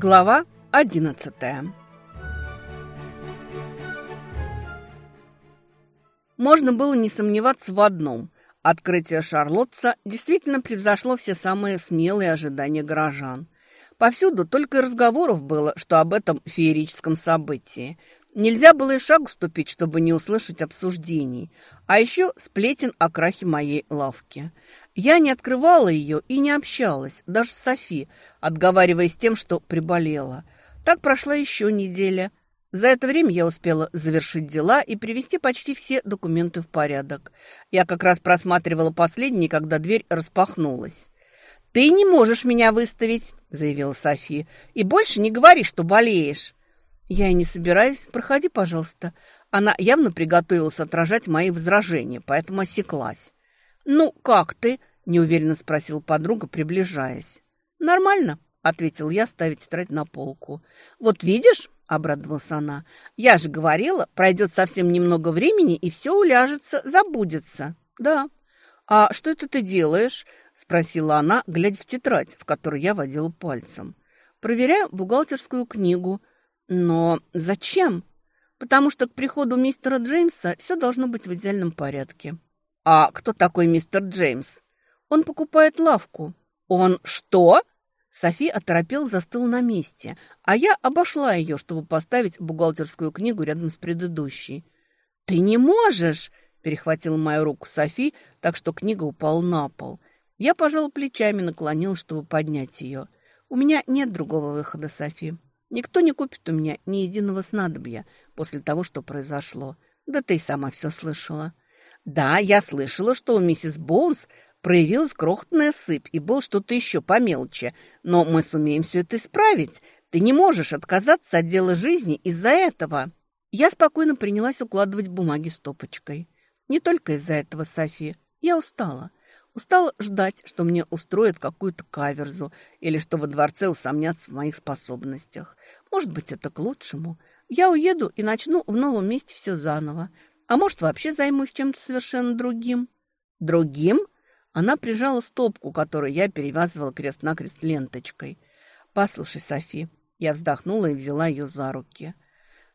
Глава 11 Можно было не сомневаться в одном. Открытие Шарлотца действительно превзошло все самые смелые ожидания горожан. Повсюду только разговоров было, что об этом феерическом событии – Нельзя было и шагу ступить, чтобы не услышать обсуждений, а еще сплетен о крахе моей лавки. Я не открывала ее и не общалась, даже с Софи, отговариваясь тем, что приболела. Так прошла еще неделя. За это время я успела завершить дела и привести почти все документы в порядок. Я как раз просматривала последние, когда дверь распахнулась. «Ты не можешь меня выставить», — заявила Софи, — «и больше не говори, что болеешь». «Я и не собираюсь. Проходи, пожалуйста». Она явно приготовилась отражать мои возражения, поэтому осеклась. «Ну, как ты?» – неуверенно спросил подруга, приближаясь. «Нормально», – ответил я, ставить тетрадь на полку. «Вот видишь?» – обрадовалась она. «Я же говорила, пройдет совсем немного времени, и все уляжется, забудется». «Да». «А что это ты делаешь?» – спросила она, глядя в тетрадь, в которую я водила пальцем. «Проверяю бухгалтерскую книгу», но зачем? Потому что к приходу мистера Джеймса все должно быть в идеальном порядке. А кто такой мистер Джеймс? Он покупает лавку. Он что? Софи оторопел, застыл на месте, а я обошла ее, чтобы поставить бухгалтерскую книгу рядом с предыдущей. «Ты не можешь!» – перехватил мою руку Софи, так что книга упала на пол. Я пожал плечами, наклонил, чтобы поднять ее. «У меня нет другого выхода, Софи. Никто не купит у меня ни единого снадобья после того, что произошло. Да ты и сама все слышала. Да, я слышала, что у миссис Боунс проявилась крохотная сыпь и был что-то еще по мелочи. Но мы сумеем все это исправить. Ты не можешь отказаться от дела жизни из-за этого. Я спокойно принялась укладывать бумаги стопочкой. Не только из-за этого, София. Я устала. Устал ждать, что мне устроят какую-то каверзу или что во дворце усомнятся в моих способностях. Может быть, это к лучшему. Я уеду и начну в новом месте все заново. А может, вообще займусь чем-то совершенно другим? Другим? Она прижала стопку, которую я перевязывала крест-накрест ленточкой. «Послушай, Софи». Я вздохнула и взяла ее за руки.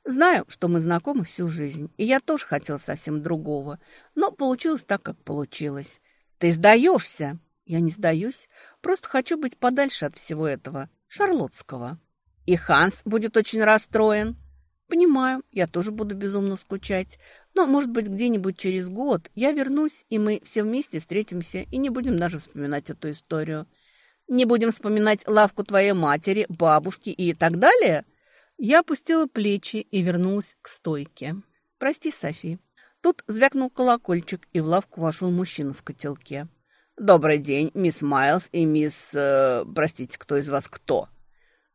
«Знаю, что мы знакомы всю жизнь, и я тоже хотела совсем другого. Но получилось так, как получилось. Ты сдаешься? Я не сдаюсь. Просто хочу быть подальше от всего этого. Шарлотского. И Ханс будет очень расстроен. Понимаю, я тоже буду безумно скучать. Но, может быть, где-нибудь через год я вернусь, и мы все вместе встретимся и не будем даже вспоминать эту историю. Не будем вспоминать лавку твоей матери, бабушки и так далее? Я опустила плечи и вернулась к стойке. Прости, Софи, Тут звякнул колокольчик, и в лавку вошел мужчина в котелке. «Добрый день, мисс Майлз и мисс... Э, простите, кто из вас кто?»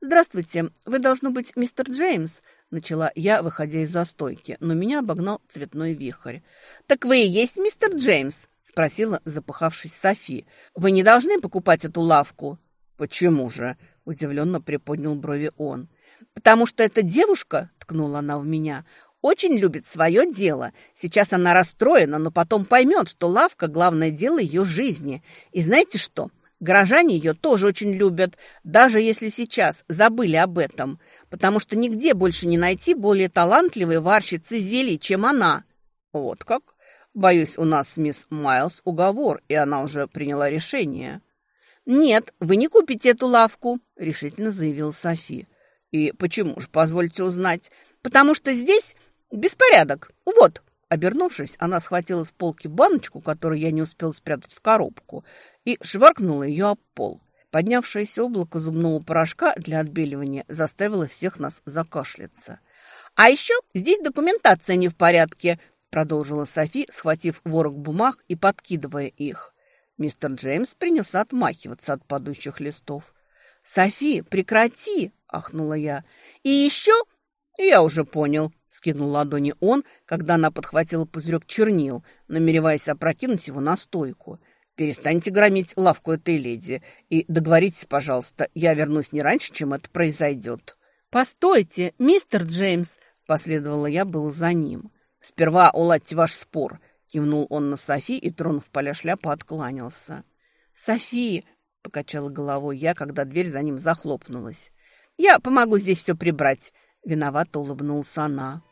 «Здравствуйте, вы, должно быть, мистер Джеймс», — начала я, выходя из застойки, но меня обогнал цветной вихрь. «Так вы и есть мистер Джеймс?» — спросила запыхавшись Софи. «Вы не должны покупать эту лавку?» «Почему же?» — удивленно приподнял брови он. «Потому что эта девушка», — ткнула она в меня, — очень любит свое дело. Сейчас она расстроена, но потом поймет, что лавка – главное дело ее жизни. И знаете что? Горожане ее тоже очень любят, даже если сейчас забыли об этом, потому что нигде больше не найти более талантливой варщицы зелий, чем она. Вот как? Боюсь, у нас с мисс Майлз уговор, и она уже приняла решение. «Нет, вы не купите эту лавку», – решительно заявила Софи. «И почему же, позвольте узнать? Потому что здесь «Беспорядок! Вот!» Обернувшись, она схватила с полки баночку, которую я не успел спрятать в коробку, и шваркнула ее об пол. Поднявшееся облако зубного порошка для отбеливания заставило всех нас закашляться. «А еще здесь документация не в порядке», – продолжила Софи, схватив ворог бумаг и подкидывая их. Мистер Джеймс принялся отмахиваться от падающих листов. «Софи, прекрати!» – ахнула я. «И еще?» «Я уже понял», — скинул ладони он, когда она подхватила пузырек чернил, намереваясь опрокинуть его на стойку. «Перестаньте громить лавку этой леди и договоритесь, пожалуйста, я вернусь не раньше, чем это произойдет». «Постойте, мистер Джеймс!» – последовала я был за ним. «Сперва уладьте ваш спор», – кивнул он на Софи и, тронув поля шляпа, откланялся. «Софи!» – покачала головой я, когда дверь за ним захлопнулась. «Я помогу здесь все прибрать», Виновато улыбнулся она.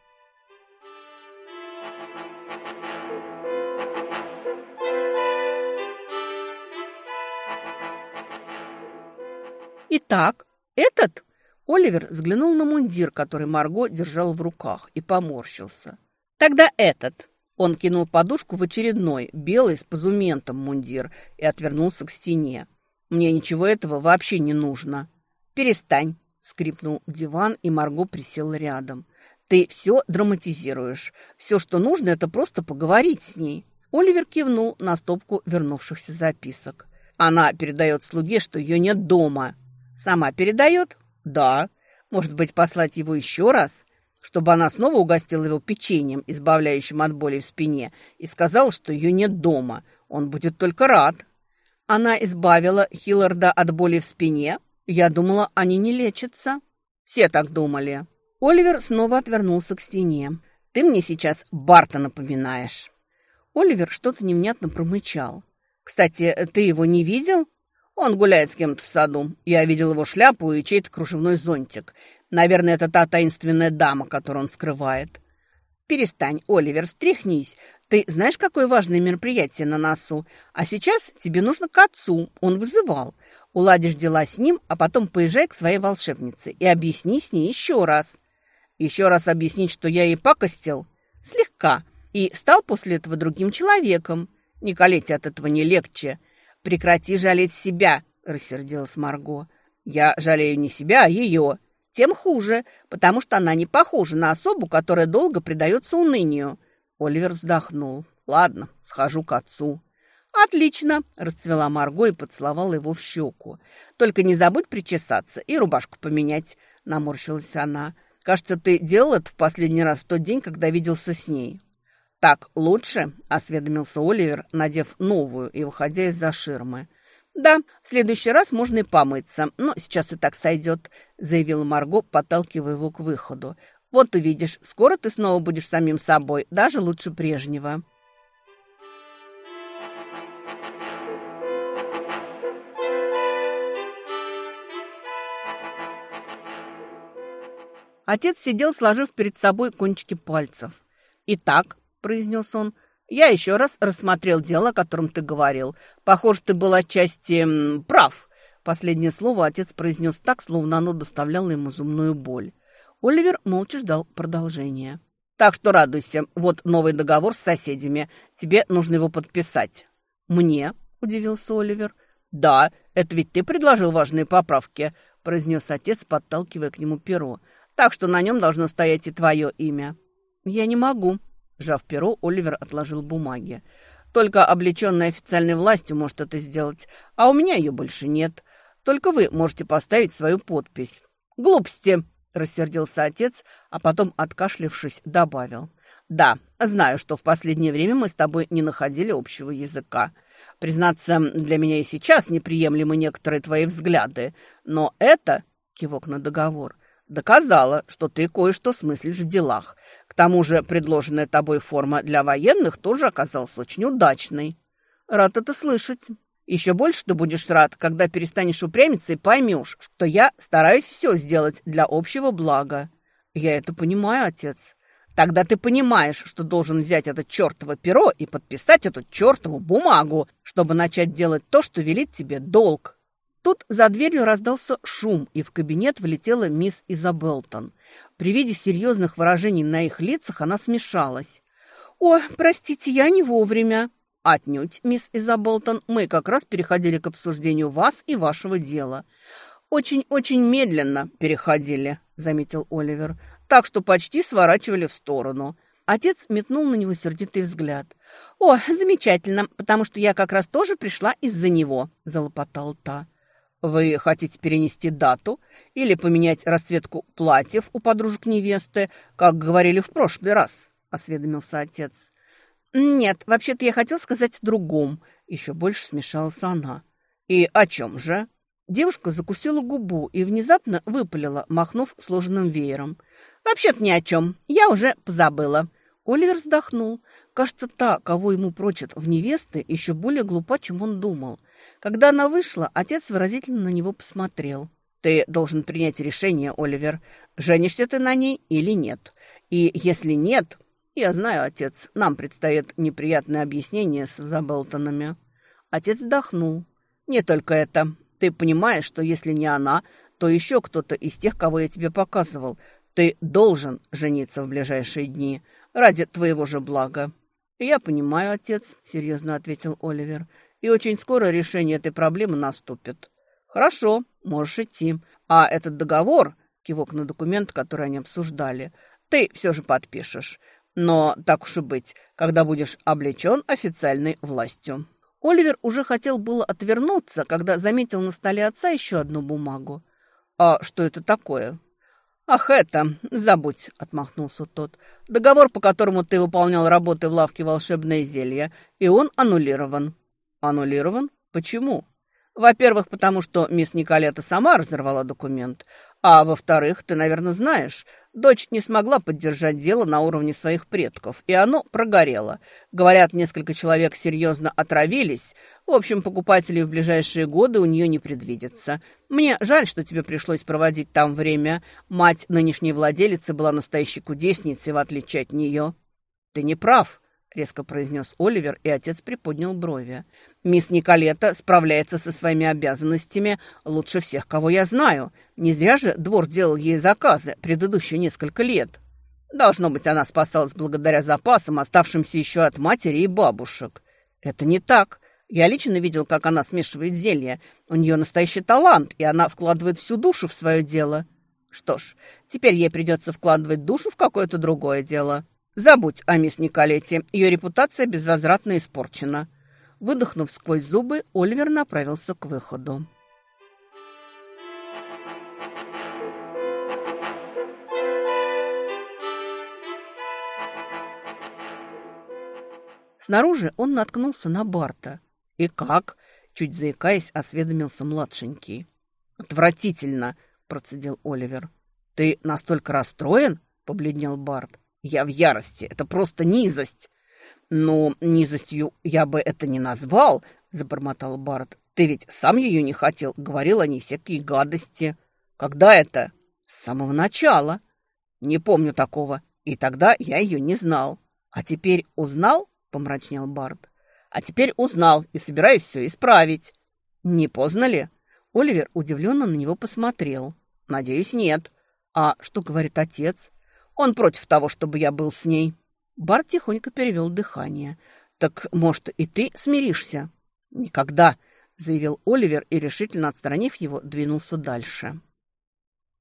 «Итак, этот?» Оливер взглянул на мундир, который Марго держал в руках, и поморщился. «Тогда этот!» Он кинул подушку в очередной, белый с позументом мундир, и отвернулся к стене. «Мне ничего этого вообще не нужно. Перестань!» Скрипнул диван, и Марго присел рядом. «Ты все драматизируешь. Все, что нужно, это просто поговорить с ней». Оливер кивнул на стопку вернувшихся записок. «Она передает слуге, что ее нет дома». «Сама передает?» «Да». «Может быть, послать его еще раз?» чтобы она снова угостила его печеньем, избавляющим от боли в спине, и сказал, что ее нет дома. Он будет только рад. Она избавила Хилларда от боли в спине, я думала, они не лечатся. Все так думали. Оливер снова отвернулся к стене. Ты мне сейчас Барта напоминаешь. Оливер что-то невнятно промычал. Кстати, ты его не видел? Он гуляет с кем-то в саду. Я видел его шляпу и чей-то кружевной зонтик. Наверное, это та таинственная дама, которую он скрывает. «Перестань, Оливер, встряхнись. Ты знаешь, какое важное мероприятие на носу? А сейчас тебе нужно к отцу. Он вызывал. Уладишь дела с ним, а потом поезжай к своей волшебнице и объясни с ней еще раз». «Еще раз объяснить, что я ей пакостил?» «Слегка. И стал после этого другим человеком. Не Николете от этого не легче. Прекрати жалеть себя», – рассердилась Марго. «Я жалею не себя, а ее» тем хуже, потому что она не похожа на особу, которая долго предается унынию». Оливер вздохнул. «Ладно, схожу к отцу». «Отлично!» – расцвела Марго и поцеловала его в щеку. «Только не забудь причесаться и рубашку поменять», – наморщилась она. «Кажется, ты делал это в последний раз в тот день, когда виделся с ней». «Так лучше?» – осведомился Оливер, надев новую и выходя из-за ширмы. «Да, в следующий раз можно и помыться, но сейчас и так сойдет», — заявил Марго, подталкивая его к выходу. «Вот увидишь, скоро ты снова будешь самим собой, даже лучше прежнего». Отец сидел, сложив перед собой кончики пальцев. «Итак», — произнес он, — я еще раз рассмотрел дело, о котором ты говорил. Похоже, ты был отчасти прав. Последнее слово отец произнес так, словно оно доставляло ему зумную боль. Оливер молча ждал продолжения. «Так что радуйся. Вот новый договор с соседями. Тебе нужно его подписать». «Мне?» – удивился Оливер. «Да, это ведь ты предложил важные поправки», – произнес отец, подталкивая к нему перо. «Так что на нем должно стоять и твое имя». «Я не могу», Жав перо, Оливер отложил бумаги. «Только облеченная официальной властью может это сделать, а у меня ее больше нет. Только вы можете поставить свою подпись». «Глупости!» – рассердился отец, а потом, откашлившись, добавил. «Да, знаю, что в последнее время мы с тобой не находили общего языка. Признаться, для меня и сейчас неприемлемы некоторые твои взгляды, но это...» – кивок на договор – доказала, что ты кое-что смыслишь в делах. К тому же предложенная тобой форма для военных тоже оказалась очень удачной. Рад это слышать. Еще больше ты будешь рад, когда перестанешь упрямиться и поймешь, что я стараюсь все сделать для общего блага. Я это понимаю, отец. Тогда ты понимаешь, что должен взять это чертово перо и подписать эту чертову бумагу, чтобы начать делать то, что велит тебе долг. Тут за дверью раздался шум, и в кабинет влетела мисс Изабелтон. При виде серьезных выражений на их лицах она смешалась. «О, простите, я не вовремя». «Отнюдь, мисс Изабелтон, мы как раз переходили к обсуждению вас и вашего дела». «Очень-очень медленно переходили», — заметил Оливер, «так что почти сворачивали в сторону». Отец метнул на него сердитый взгляд. «О, замечательно, потому что я как раз тоже пришла из-за него», — залопотал та. Вы хотите перенести дату или поменять расцветку платьев у подружек невесты, как говорили в прошлый раз?» – осведомился отец. «Нет, вообще-то я хотел сказать другом». Еще больше смешалась она. «И о чем же?» Девушка закусила губу и внезапно выпалила, махнув сложенным веером. «Вообще-то ни о чем. Я уже позабыла». Оливер вздохнул – Кажется, та, кого ему прочат в невесты, еще более глупа, чем он думал. Когда она вышла, отец выразительно на него посмотрел. «Ты должен принять решение, Оливер, женишься ты на ней или нет. И если нет, я знаю, отец, нам предстоит неприятное объяснение с Заболтонами. Отец вздохнул. «Не только это. Ты понимаешь, что если не она, то еще кто-то из тех, кого я тебе показывал. Ты должен жениться в ближайшие дни ради твоего же блага». «Я понимаю, отец», — серьезно ответил Оливер. «И очень скоро решение этой проблемы наступит». «Хорошо, можешь идти. А этот договор...» — кивок на документ, который они обсуждали. «Ты все же подпишешь. Но так уж и быть, когда будешь облечен официальной властью». Оливер уже хотел было отвернуться, когда заметил на столе отца еще одну бумагу. «А что это такое?» «Ах это, забудь», — отмахнулся тот. «Договор, по которому ты выполнял работы в лавке «Волшебное зелье», и он аннулирован». «Аннулирован? Почему?» «Во-первых, потому что мисс Николета сама разорвала документ, а во-вторых, ты, наверное, знаешь, дочь не смогла поддержать дело на уровне своих предков, и оно прогорело. Говорят, несколько человек серьезно отравились. В общем, покупателей в ближайшие годы у нее не предвидится. Мне жаль, что тебе пришлось проводить там время. Мать нынешней владелицы была настоящей кудесницей, в отличие от нее. Ты не прав резко произнес Оливер, и отец приподнял брови. «Мисс Николета справляется со своими обязанностями лучше всех, кого я знаю. Не зря же двор делал ей заказы предыдущие несколько лет. Должно быть, она спасалась благодаря запасам, оставшимся еще от матери и бабушек. Это не так». Я лично видел, как она смешивает зелья. У нее настоящий талант, и она вкладывает всю душу в свое дело. Что ж, теперь ей придется вкладывать душу в какое-то другое дело. «Забудь о мисс Николете, ее репутация безвозвратно испорчена». Выдохнув сквозь зубы, Оливер направился к выходу. Снаружи он наткнулся на Барта. «И как?» – чуть заикаясь, осведомился младшенький. «Отвратительно!» – процедил Оливер. «Ты настолько расстроен?» – побледнел Барт. Я в ярости. Это просто низость. Но низостью я бы это не назвал», — забормотал Барт. «Ты ведь сам ее не хотел, говорил о ней всякие гадости». «Когда это?» «С самого начала». «Не помню такого. И тогда я ее не знал». «А теперь узнал?» — помрачнел Барт. «А теперь узнал и собираюсь все исправить». «Не поздно ли?» Оливер удивленно на него посмотрел. «Надеюсь, нет». «А что говорит отец?» Он против того, чтобы я был с ней». Бар тихонько перевел дыхание. «Так, может, и ты смиришься?» «Никогда», — заявил Оливер и, решительно отстранив его, двинулся дальше.